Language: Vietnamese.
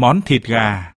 món thịt gà.